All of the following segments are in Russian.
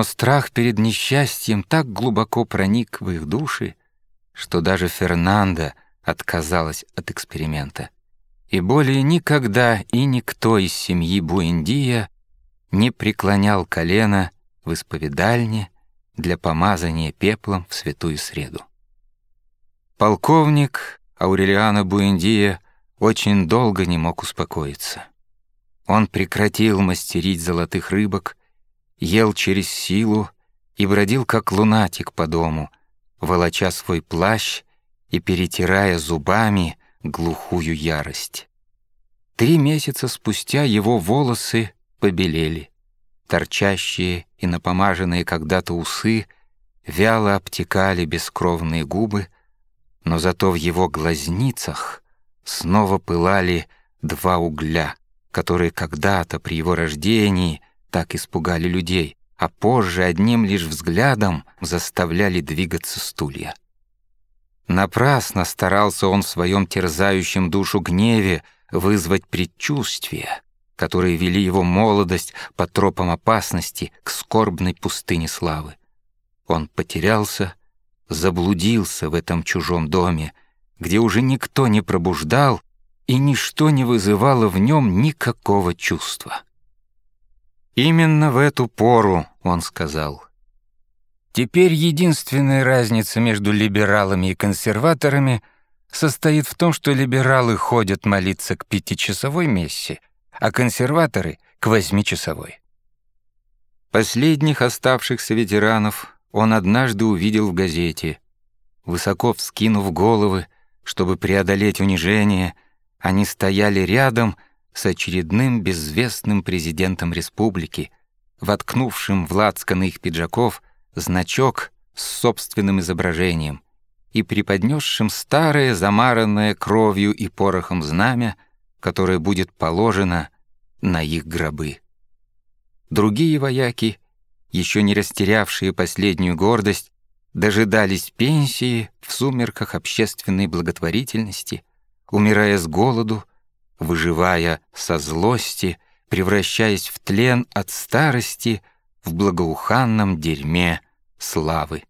Но страх перед несчастьем так глубоко проник в их души, что даже Фернанда отказалась от эксперимента. И более никогда и никто из семьи Буэндия не преклонял колено в исповедальне для помазания пеплом в святую среду. Полковник Аурелиано Буэндия очень долго не мог успокоиться. Он прекратил мастерить золотых рыбок, ел через силу и бродил как лунатик по дому, волоча свой плащ и перетирая зубами глухую ярость. Три месяца спустя его волосы побелели, торчащие и напомаженные когда-то усы вяло обтекали бескровные губы, но зато в его глазницах снова пылали два угля, которые когда-то при его рождении так испугали людей, а позже одним лишь взглядом заставляли двигаться стулья. Напрасно старался он в своем терзающем душу гневе вызвать предчувствия, которые вели его молодость по тропам опасности к скорбной пустыне славы. Он потерялся, заблудился в этом чужом доме, где уже никто не пробуждал и ничто не вызывало в нем никакого чувства. Именно в эту пору он сказал, «Теперь единственная разница между либералами и консерваторами состоит в том, что либералы ходят молиться к пятичасовой мессе, а консерваторы — к восьмичасовой». Последних оставшихся ветеранов он однажды увидел в газете. Высоко вскинув головы, чтобы преодолеть унижение, они стояли рядом с очередным безвестным президентом республики, воткнувшим в лацканы их пиджаков значок с собственным изображением и преподнесшим старое, замаранное кровью и порохом знамя, которое будет положено на их гробы. Другие вояки, еще не растерявшие последнюю гордость, дожидались пенсии в сумерках общественной благотворительности, умирая с голоду, выживая со злости, превращаясь в тлен от старости в благоуханном дерьме славы.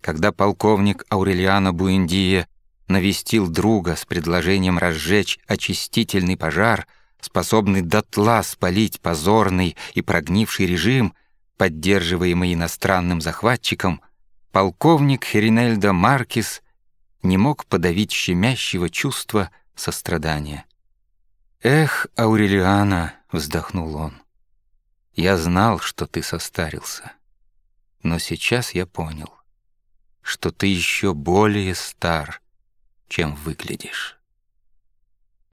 Когда полковник Аурелиано Буэндия навестил друга с предложением разжечь очистительный пожар, способный дотла спалить позорный и прогнивший режим, поддерживаемый иностранным захватчиком, полковник Херинельдо Маркис не мог подавить щемящего чувства сострадания. «Эх, Аурелиана!» — вздохнул он. «Я знал, что ты состарился, но сейчас я понял, что ты еще более стар, чем выглядишь».